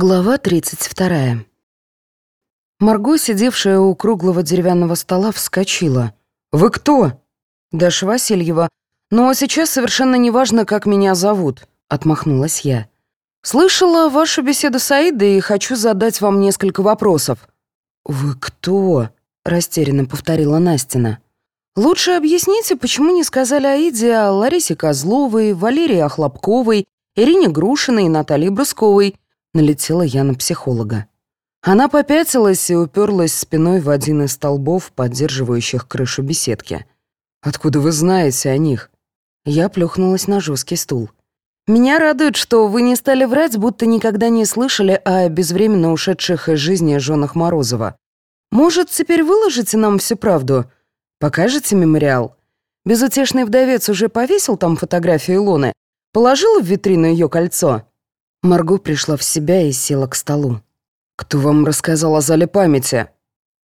Глава 32. Марго, сидевшая у круглого деревянного стола, вскочила. «Вы кто?» «Даша Васильева. Но сейчас совершенно неважно, как меня зовут», — отмахнулась я. «Слышала вашу беседу с Аидой и хочу задать вам несколько вопросов». «Вы кто?» — растерянно повторила Настина. «Лучше объясните, почему не сказали Аиде о Ларисе Козловой, Валерии Охлопковой, Ирине Грушиной и Наталье Брусковой», налетела я на психолога. Она попятилась и уперлась спиной в один из столбов, поддерживающих крышу беседки. «Откуда вы знаете о них?» Я плюхнулась на жесткий стул. «Меня радует, что вы не стали врать, будто никогда не слышали о безвременно ушедших из жизни женах Морозова. Может, теперь выложите нам всю правду? Покажете мемориал? Безутешный вдовец уже повесил там фотографию Илоны? Положил в витрину ее кольцо?» Марго пришла в себя и села к столу. «Кто вам рассказал о зале памяти?»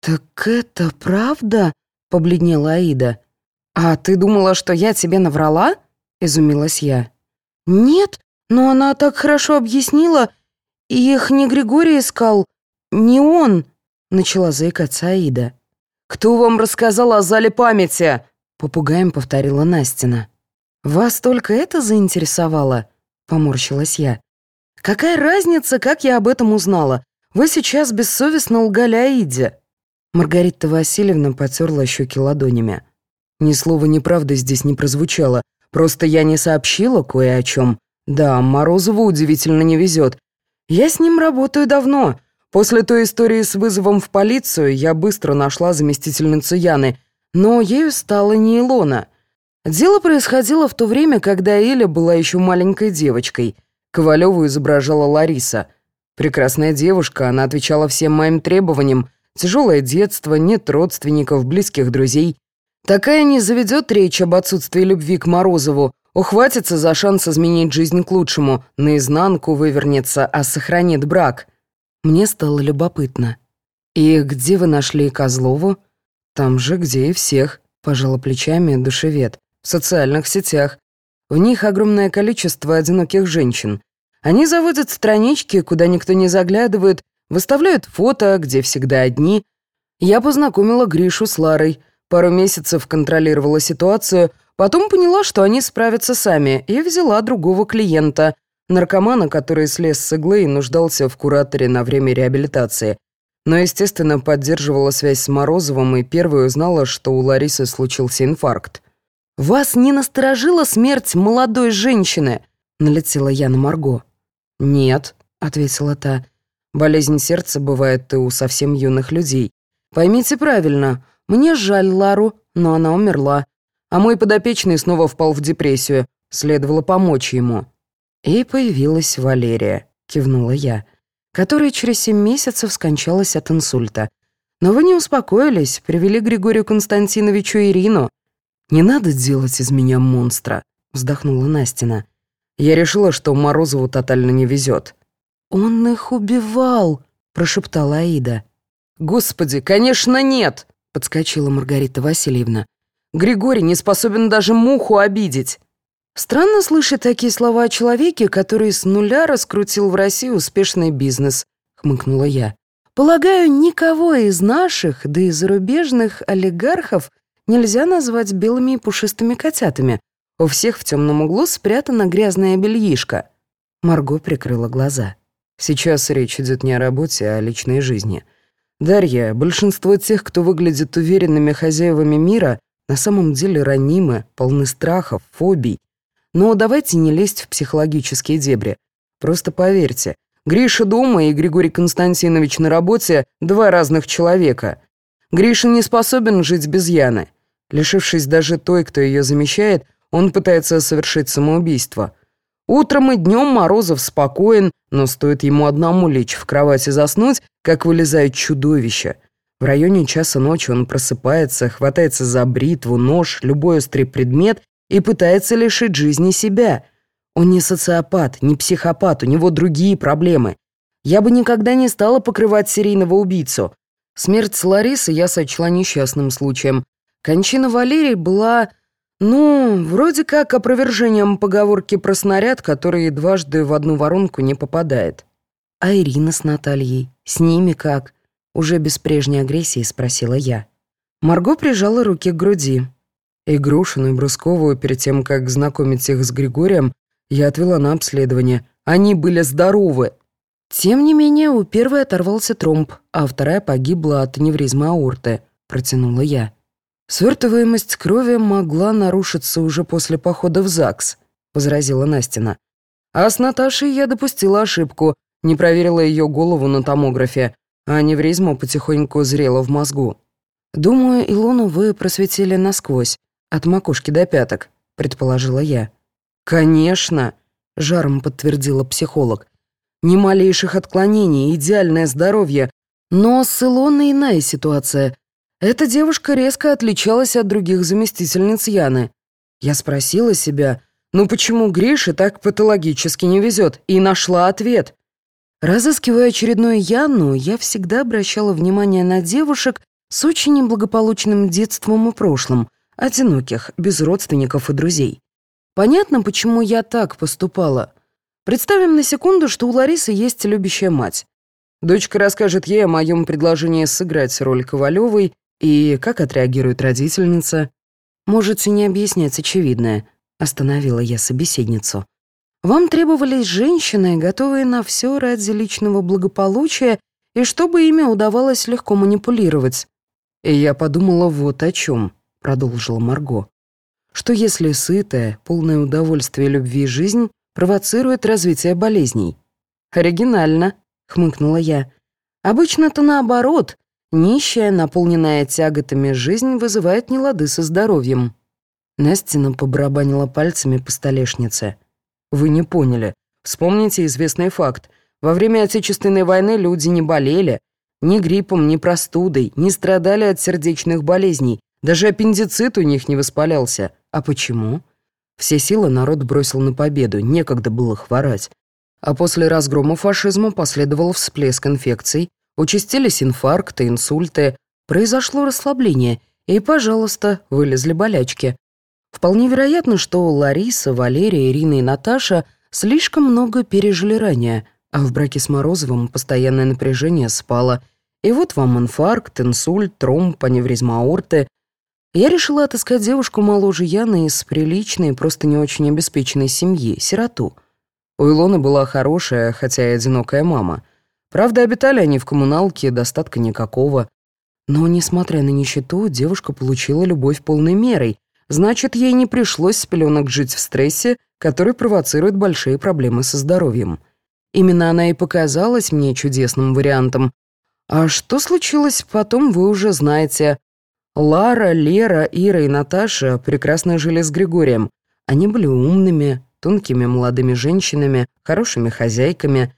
«Так это правда?» — побледнела Аида. «А ты думала, что я тебе наврала?» — изумилась я. «Нет, но она так хорошо объяснила. Их не Григорий искал, не он», — начала заикаться Аида. «Кто вам рассказал о зале памяти?» — попугаем повторила Настина. «Вас только это заинтересовало?» — поморщилась я. «Какая разница, как я об этом узнала? Вы сейчас бессовестно лгали Аиде». Маргарита Васильевна потерла щеки ладонями. Ни слова неправды здесь не прозвучало. Просто я не сообщила кое о чем. Да, Морозову удивительно не везет. Я с ним работаю давно. После той истории с вызовом в полицию я быстро нашла заместительницу Яны, но ею стала не Илона. Дело происходило в то время, когда Эля была еще маленькой девочкой — Ковалеву изображала Лариса. Прекрасная девушка, она отвечала всем моим требованиям. Тяжелое детство, нет родственников, близких друзей. Такая не заведет речь об отсутствии любви к Морозову, ухватится за шанс изменить жизнь к лучшему, наизнанку вывернется, а сохранит брак. Мне стало любопытно. «И где вы нашли Козлову?» «Там же, где и всех», — пожала плечами душевед. «В социальных сетях. В них огромное количество одиноких женщин. Они заводят странички, куда никто не заглядывает, выставляют фото, где всегда одни. Я познакомила Гришу с Ларой, пару месяцев контролировала ситуацию, потом поняла, что они справятся сами, и взяла другого клиента, наркомана, который слез с иглы и нуждался в кураторе на время реабилитации. Но, естественно, поддерживала связь с Морозовым и первой узнала, что у Ларисы случился инфаркт. «Вас не насторожила смерть молодой женщины?» — налетела я на Марго. «Нет», — ответила та. «Болезнь сердца бывает и у совсем юных людей. Поймите правильно, мне жаль Лару, но она умерла. А мой подопечный снова впал в депрессию. Следовало помочь ему». И появилась Валерия, кивнула я, которая через семь месяцев скончалась от инсульта. Но вы не успокоились, привели Григорию Константиновичу Ирину. «Не надо делать из меня монстра», — вздохнула Настина. «Я решила, что Морозову тотально не везет». «Он их убивал», — прошептала Аида. «Господи, конечно, нет!» — подскочила Маргарита Васильевна. «Григорий не способен даже муху обидеть». «Странно слышать такие слова о человеке, который с нуля раскрутил в России успешный бизнес», — хмыкнула я. «Полагаю, никого из наших, да и зарубежных олигархов нельзя назвать белыми и пушистыми котятами. У всех в темном углу спрятана грязная бельишка. Марго прикрыла глаза. Сейчас речь идет не о работе, а о личной жизни. Дарья, большинство тех, кто выглядит уверенными хозяевами мира, на самом деле ранимы, полны страхов, фобий. Но давайте не лезть в психологические дебри. Просто поверьте, Гриша дома и Григорий Константинович на работе — два разных человека. Гриша не способен жить без Яны. Лишившись даже той, кто ее замещает, он пытается совершить самоубийство. Утром и днем Морозов спокоен, но стоит ему одному лечь в кровати заснуть, как вылезает чудовище. В районе часа ночи он просыпается, хватается за бритву, нож, любой острый предмет и пытается лишить жизни себя. Он не социопат, не психопат, у него другие проблемы. Я бы никогда не стала покрывать серийного убийцу. Смерть Ларисы я сочла несчастным случаем, Кончина Валерии была, ну, вроде как опровержением поговорки про снаряд, который дважды в одну воронку не попадает. А Ирина с Натальей? С ними как? Уже без прежней агрессии спросила я. Марго прижала руки к груди. И Грушину, и Брусковую, перед тем, как знакомить их с Григорием, я отвела на обследование. Они были здоровы. Тем не менее, у первой оторвался тромб, а вторая погибла от аневризма аорты, протянула я. Свертываемость крови могла нарушиться уже после похода в ЗАГС, возразила Настина. А с Наташей я допустила ошибку, не проверила ее голову на томографе, а аневризма потихоньку зрела в мозгу. «Думаю, Илону вы просветили насквозь, от макушки до пяток», — предположила я. «Конечно», — жаром подтвердила психолог. «Ни малейших отклонений, идеальное здоровье. Но с Илоной иная ситуация. Эта девушка резко отличалась от других заместительниц Яны. Я спросила себя, ну почему Грише так патологически не везет, и нашла ответ. Разыскивая очередную Яну, я всегда обращала внимание на девушек с очень неблагополучным детством и прошлым, одиноких, без родственников и друзей. Понятно, почему я так поступала. Представим на секунду, что у Ларисы есть любящая мать. Дочка расскажет ей о моем предложении сыграть роль Ковалевой и как отреагирует родительница. Можете не объяснять очевидное, остановила я собеседницу. Вам требовались женщины, готовые на все ради личного благополучия и чтобы ими удавалось легко манипулировать. И я подумала вот о чем, продолжила Марго. Что если сытая, полное удовольствия любви жизнь провоцирует развитие болезней? Оригинально, хмыкнула я. Обычно-то наоборот. Нищая, наполненная тяготами жизнь вызывает нелады со здоровьем. Настина побарабанила пальцами по столешнице. Вы не поняли. Вспомните известный факт. Во время Отечественной войны люди не болели. Ни гриппом, ни простудой, не страдали от сердечных болезней. Даже аппендицит у них не воспалялся. А почему? Все силы народ бросил на победу, некогда было хворать. А после разгрома фашизма последовал всплеск инфекций, участились инфаркты, инсульты, произошло расслабление, и, пожалуйста, вылезли болячки. Вполне вероятно, что Лариса, Валерия, Ирина и Наташа слишком много пережили ранее, а в браке с Морозовым постоянное напряжение спало. И вот вам инфаркт, инсульт, тромб, аневризма аорты. Я решила отыскать девушку моложе Яны из приличной, просто не очень обеспеченной семьи, сироту. У Илоны была хорошая, хотя и одинокая мама. Правда, обитали они в коммуналке, достатка никакого. Но, несмотря на нищету, девушка получила любовь полной мерой, значит, ей не пришлось с пеленок жить в стрессе, который провоцирует большие проблемы со здоровьем. Именно она и показалась мне чудесным вариантом. А что случилось потом, вы уже знаете. Лара, Лера, Ира и Наташа прекрасно жили с Григорием. Они были умными, тонкими молодыми женщинами, хорошими хозяйками.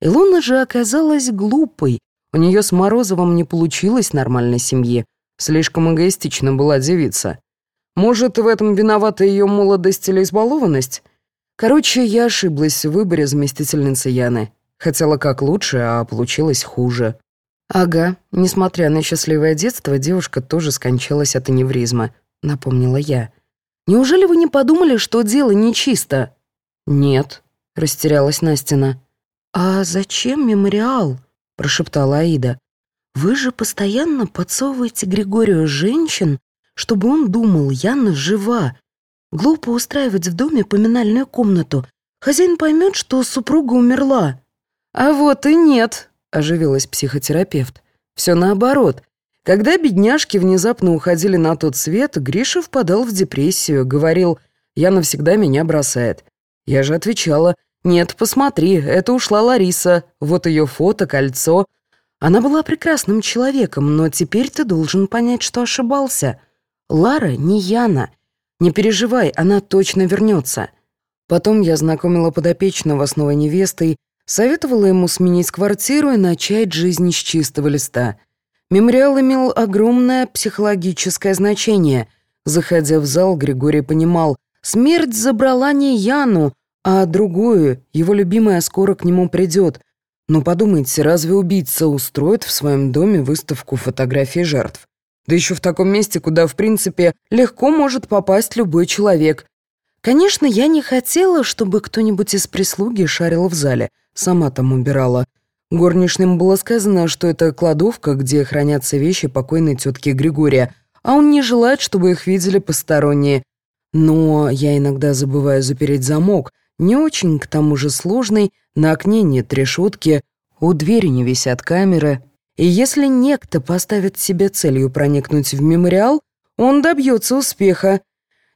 Илона же оказалась глупой. У нее с Морозовым не получилось нормальной семьи. Слишком эгоистично была девица. Может, в этом виновата ее молодость или избалованность? Короче, я ошиблась в выборе заместительницы Яны. Хотела как лучше, а получилось хуже. Ага, несмотря на счастливое детство, девушка тоже скончалась от аневризма, напомнила я. Неужели вы не подумали, что дело нечисто? Нет, растерялась Настина. А зачем мемориал? прошептала Аида. Вы же постоянно подсовываете Григорию женщин, чтобы он думал, Яна жива. Глупо устраивать в доме поминальную комнату. Хозяин поймет, что супруга умерла. А вот и нет, оживилась психотерапевт. Все наоборот. Когда бедняжки внезапно уходили на тот свет, Гриша впадал в депрессию, говорил, «Я навсегда меня бросает». Я же отвечала, «Нет, посмотри, это ушла Лариса, вот ее фото, кольцо». Она была прекрасным человеком, но теперь ты должен понять, что ошибался. Лара не Яна. Не переживай, она точно вернется. Потом я знакомила подопечного с новой невестой, советовала ему сменить квартиру и начать жизнь с чистого листа. Мемориал имел огромное психологическое значение. Заходя в зал, Григорий понимал, смерть забрала не Яну, а другую, его любимая скоро к нему придет. Но подумайте, разве убийца устроит в своем доме выставку фотографий жертв? Да еще в таком месте, куда, в принципе, легко может попасть любой человек. Конечно, я не хотела, чтобы кто-нибудь из прислуги шарил в зале. Сама там убирала. Горничным было сказано, что это кладовка, где хранятся вещи покойной тетки Григория, а он не желает, чтобы их видели посторонние. Но я иногда забываю запереть замок, не очень, к тому же сложный, на окне нет решетки, у двери не висят камеры. И если некто поставит себе целью проникнуть в мемориал, он добьется успеха.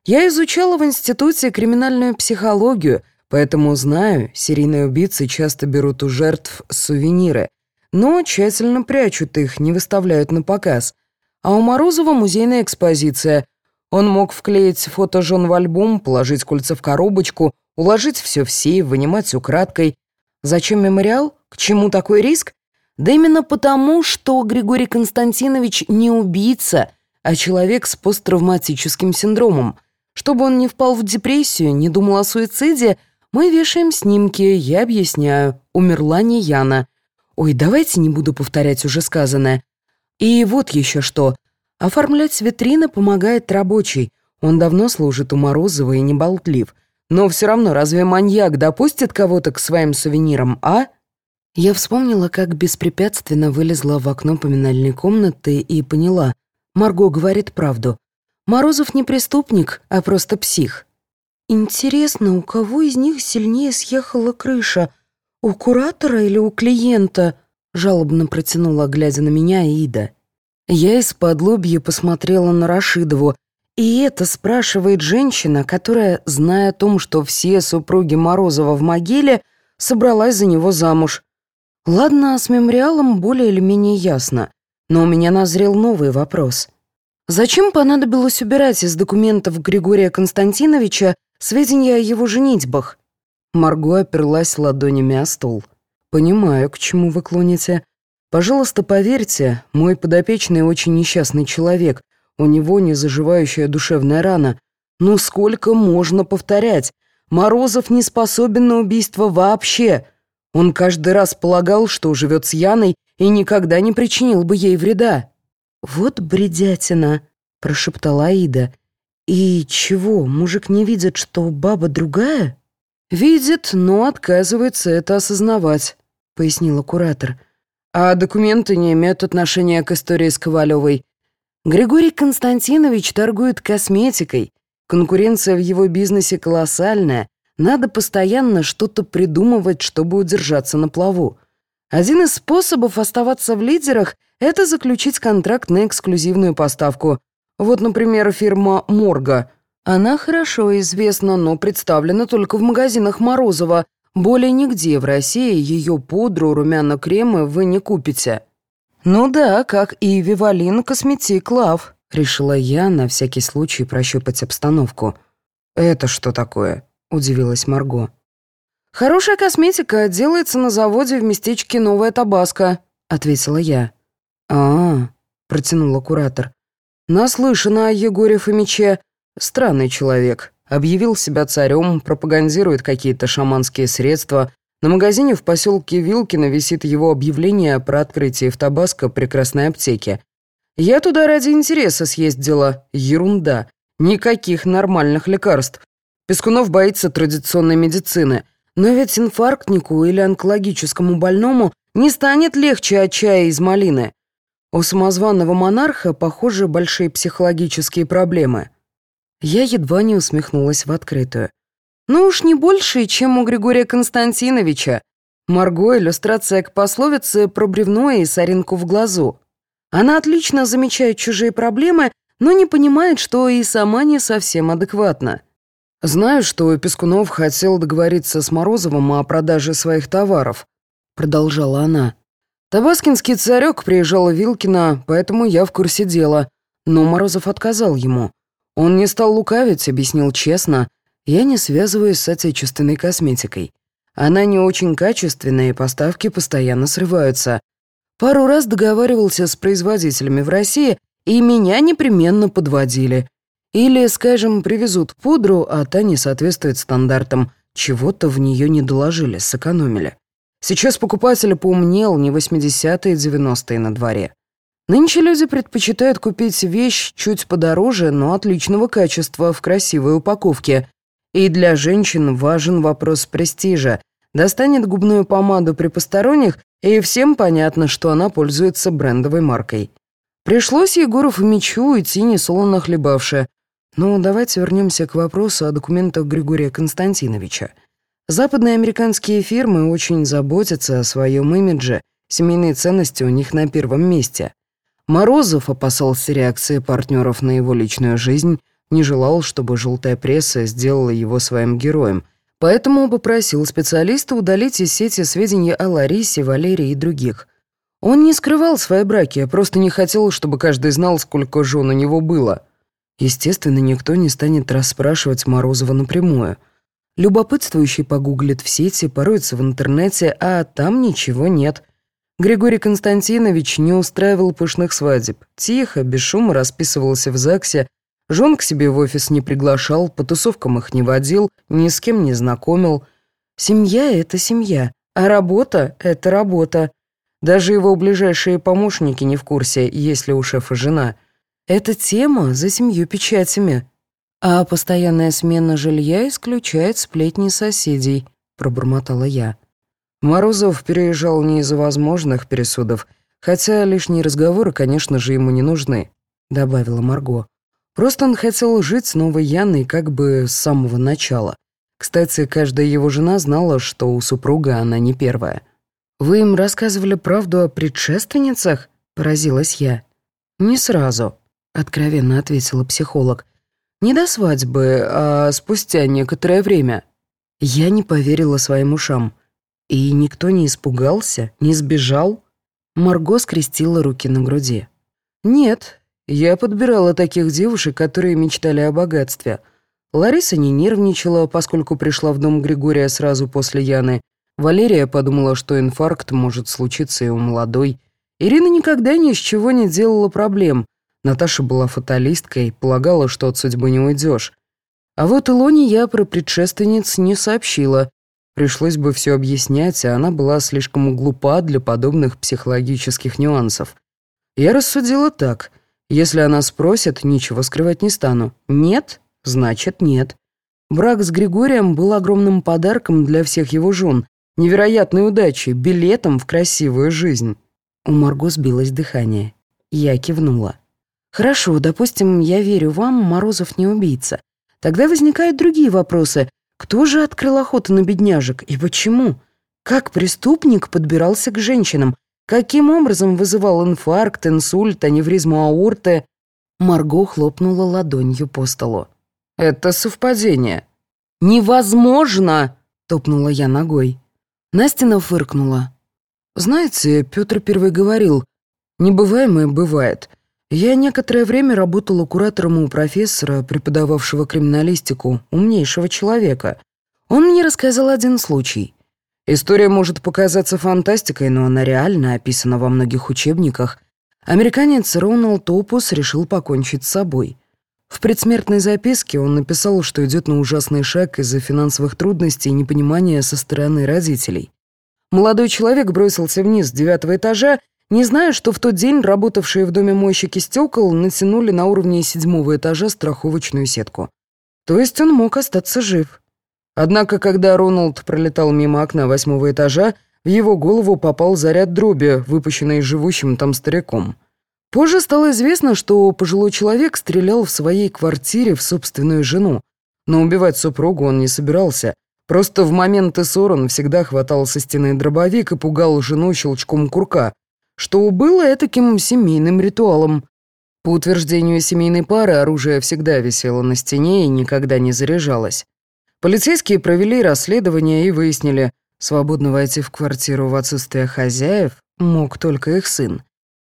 Я изучала в институте криминальную психологию, поэтому знаю, серийные убийцы часто берут у жертв сувениры, но тщательно прячут их, не выставляют на показ. А у Морозова музейная экспозиция. Он мог вклеить фото жен в альбом, положить кольца в коробочку, уложить все в сейф, вынимать украдкой. Зачем мемориал? К чему такой риск? Да именно потому, что Григорий Константинович не убийца, а человек с посттравматическим синдромом. Чтобы он не впал в депрессию, не думал о суициде, мы вешаем снимки, я объясняю. Умерла не Яна. Ой, давайте не буду повторять уже сказанное. И вот еще что. Оформлять витрины помогает рабочий. Он давно служит у Морозова и не болтлив. Но все равно, разве маньяк допустит кого-то к своим сувенирам, а? Я вспомнила, как беспрепятственно вылезла в окно поминальной комнаты и поняла. Марго говорит правду. Морозов не преступник, а просто псих. Интересно, у кого из них сильнее съехала крыша? У куратора или у клиента? Жалобно протянула, глядя на меня, Ида. Я из-под лобья посмотрела на Рашидову, и это спрашивает женщина, которая, зная о том, что все супруги Морозова в могиле, собралась за него замуж. Ладно, с мемориалом более или менее ясно, но у меня назрел новый вопрос. Зачем понадобилось убирать из документов Григория Константиновича сведения о его женитьбах? Марго оперлась ладонями о стол. «Понимаю, к чему вы клоните. Пожалуйста, поверьте, мой подопечный очень несчастный человек, у него незаживающая душевная рана. Ну сколько можно повторять? Морозов не способен на убийство вообще. Он каждый раз полагал, что живет с Яной и никогда не причинил бы ей вреда. «Вот бредятина», — прошептала Аида. «И чего, мужик не видит, что баба другая?» «Видит, но отказывается это осознавать», — пояснила куратор. «А документы не имеют отношения к истории с Ковалевой. Григорий Константинович торгует косметикой. Конкуренция в его бизнесе колоссальная. Надо постоянно что-то придумывать, чтобы удержаться на плаву. Один из способов оставаться в лидерах — это заключить контракт на эксклюзивную поставку. Вот, например, фирма «Морга». Она хорошо известна, но представлена только в магазинах Морозова. Более нигде в России ее пудру, румяно-кремы вы не купите. «Ну да, как и Вивалин Косметик Лав», — решила я на всякий случай прощупать обстановку. «Это что такое?» — удивилась Марго. «Хорошая косметика делается на заводе в местечке Новая Табаско», — ответила я. «А-а», — протянула куратор. «Наслышана о Егоре Фомиче. Странный человек. Объявил себя царем, пропагандирует какие-то шаманские средства, на магазине в поселке Вилкино висит его объявление про открытие в Табаско прекрасной аптеки. Я туда ради интереса съездила. Ерунда. Никаких нормальных лекарств. Пескунов боится традиционной медицины. Но ведь инфарктнику или онкологическому больному не станет легче от чая из малины. У самозваного монарха, похоже, большие психологические проблемы. Я едва не усмехнулась в открытую. Ну уж не больше, чем у Григория Константиновича. Марго — иллюстрация к пословице про бревно и соринку в глазу. Она отлично замечает чужие проблемы, но не понимает, что и сама не совсем адекватна. «Знаю, что Пескунов хотел договориться с Морозовым о продаже своих товаров», — продолжала она. «Табаскинский царек приезжал в Вилкино, поэтому я в курсе дела. Но Морозов отказал ему. Он не стал лукавить, объяснил честно — я не связываюсь с отечественной косметикой. Она не очень качественная, и поставки постоянно срываются. Пару раз договаривался с производителями в России, и меня непременно подводили. Или, скажем, привезут пудру, а та не соответствует стандартам. Чего-то в нее не доложили, сэкономили. Сейчас покупатель поумнел, не 80-е, 90-е на дворе. Нынче люди предпочитают купить вещь чуть подороже, но отличного качества, в красивой упаковке, и для женщин важен вопрос престижа. Достанет губную помаду при посторонних И всем понятно, что она пользуется брендовой маркой. Пришлось Егору Фомичу уйти несолоно хлебавши. Ну, давайте вернемся к вопросу о документах Григория Константиновича. Западные американские фирмы очень заботятся о своем имидже, семейные ценности у них на первом месте. Морозов опасался реакции партнеров на его личную жизнь, не желал, чтобы желтая пресса сделала его своим героем, поэтому попросил специалиста удалить из сети сведения о Ларисе, Валерии и других. Он не скрывал свои браки, а просто не хотел, чтобы каждый знал, сколько жен у него было. Естественно, никто не станет расспрашивать Морозова напрямую. Любопытствующий погуглит в сети, пороется в интернете, а там ничего нет. Григорий Константинович не устраивал пышных свадеб. Тихо, без шума расписывался в ЗАГСе, Жен к себе в офис не приглашал, по тусовкам их не водил, ни с кем не знакомил. Семья — это семья, а работа — это работа. Даже его ближайшие помощники не в курсе, есть ли у шефа жена. Это тема за семью печатями. А постоянная смена жилья исключает сплетни соседей, пробормотала я. Морозов переезжал не из-за возможных пересудов, хотя лишние разговоры, конечно же, ему не нужны, добавила Марго. Просто он хотел жить с новой Яной как бы с самого начала. Кстати, каждая его жена знала, что у супруга она не первая. «Вы им рассказывали правду о предшественницах?» — поразилась я. «Не сразу», — откровенно ответила психолог. «Не до свадьбы, а спустя некоторое время». Я не поверила своим ушам. И никто не испугался, не сбежал. Марго скрестила руки на груди. «Нет, я подбирала таких девушек, которые мечтали о богатстве. Лариса не нервничала, поскольку пришла в дом Григория сразу после Яны. Валерия подумала, что инфаркт может случиться и у молодой. Ирина никогда ни с чего не делала проблем. Наташа была фаталисткой, полагала, что от судьбы не уйдешь. А вот Илоне я про предшественниц не сообщила. Пришлось бы все объяснять, а она была слишком глупа для подобных психологических нюансов. Я рассудила так — если она спросит, ничего скрывать не стану. Нет, значит нет. Брак с Григорием был огромным подарком для всех его жен, невероятной удачей, билетом в красивую жизнь. У Марго сбилось дыхание. Я кивнула. «Хорошо, допустим, я верю вам, Морозов не убийца. Тогда возникают другие вопросы. Кто же открыл охоту на бедняжек и почему? Как преступник подбирался к женщинам? Каким образом вызывал инфаркт, инсульт, аневризму аорты? Марго хлопнула ладонью по столу. «Это совпадение». «Невозможно!» — топнула я ногой. Настина фыркнула. «Знаете, Петр Первый говорил, небываемое бывает. Я некоторое время работала куратором у профессора, преподававшего криминалистику, умнейшего человека. Он мне рассказал один случай. История может показаться фантастикой, но она реально описана во многих учебниках. Американец Роналд Опус решил покончить с собой. В предсмертной записке он написал, что идет на ужасный шаг из-за финансовых трудностей и непонимания со стороны родителей. Молодой человек бросился вниз с девятого этажа, не зная, что в тот день работавшие в доме мойщики стекол натянули на уровне седьмого этажа страховочную сетку. То есть он мог остаться жив. Однако, когда Роналд пролетал мимо окна восьмого этажа, в его голову попал заряд дроби, выпущенный живущим там стариком. Позже стало известно, что пожилой человек стрелял в своей квартире в собственную жену. Но убивать супругу он не собирался. Просто в моменты ссор он всегда хватал со стены дробовик и пугал жену щелчком курка, что было этаким семейным ритуалом. По утверждению семейной пары, оружие всегда висело на стене и никогда не заряжалось. Полицейские провели расследование и выяснили, свободно войти в квартиру в отсутствие хозяев мог только их сын.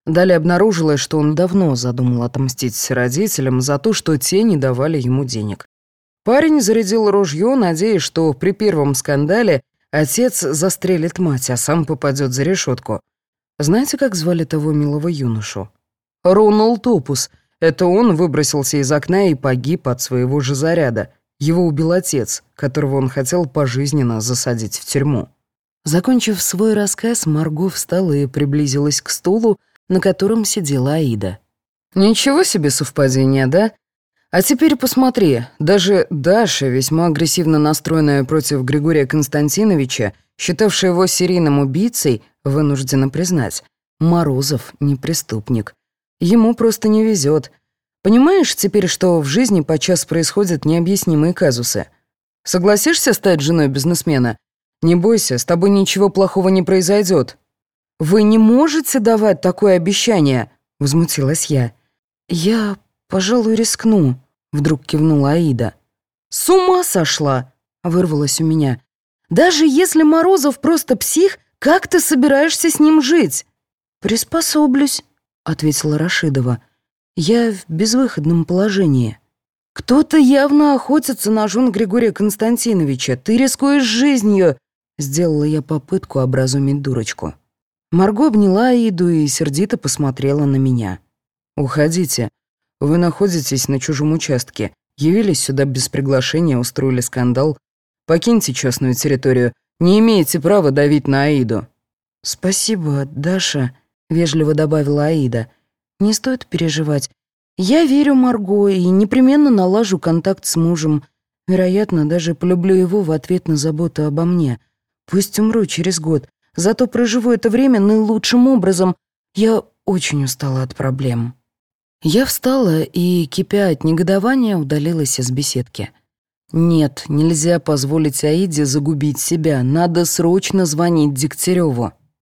Далее обнаружилось, что он давно задумал отомстить родителям за то, что те не давали ему денег. Парень зарядил ружье, надеясь, что при первом скандале отец застрелит мать, а сам попадет за решетку. Знаете, как звали того милого юношу? Роналд Опус. Это он выбросился из окна и погиб от своего же заряда. Его убил отец, которого он хотел пожизненно засадить в тюрьму. Закончив свой рассказ, Марго встала и приблизилась к стулу, на котором сидела Аида. «Ничего себе совпадение, да? А теперь посмотри, даже Даша, весьма агрессивно настроенная против Григория Константиновича, считавшая его серийным убийцей, вынуждена признать, Морозов не преступник. Ему просто не везет. Понимаешь теперь, что в жизни подчас происходят необъяснимые казусы? Согласишься стать женой бизнесмена? Не бойся, с тобой ничего плохого не произойдет. Вы не можете давать такое обещание, возмутилась я. Я, пожалуй, рискну, вдруг кивнула Аида. С ума сошла, вырвалось у меня. Даже если Морозов просто псих, как ты собираешься с ним жить? Приспособлюсь, ответила Рашидова. Я в безвыходном положении. Кто-то явно охотится на жен Григория Константиновича. Ты рискуешь жизнью. Сделала я попытку образумить дурочку. Марго обняла Аиду и сердито посмотрела на меня. «Уходите. Вы находитесь на чужом участке. Явились сюда без приглашения, устроили скандал. Покиньте частную территорию. Не имеете права давить на Аиду». «Спасибо, Даша», — вежливо добавила Аида. «Не стоит переживать. Я верю Марго и непременно налажу контакт с мужем. Вероятно, даже полюблю его в ответ на заботу обо мне. Пусть умру через год, зато проживу это время наилучшим образом. Я очень устала от проблем». Я встала и, кипя от негодования, удалилась из беседки. Нет, нельзя позволить Аиде загубить себя, надо срочно звонить Дегтяреву.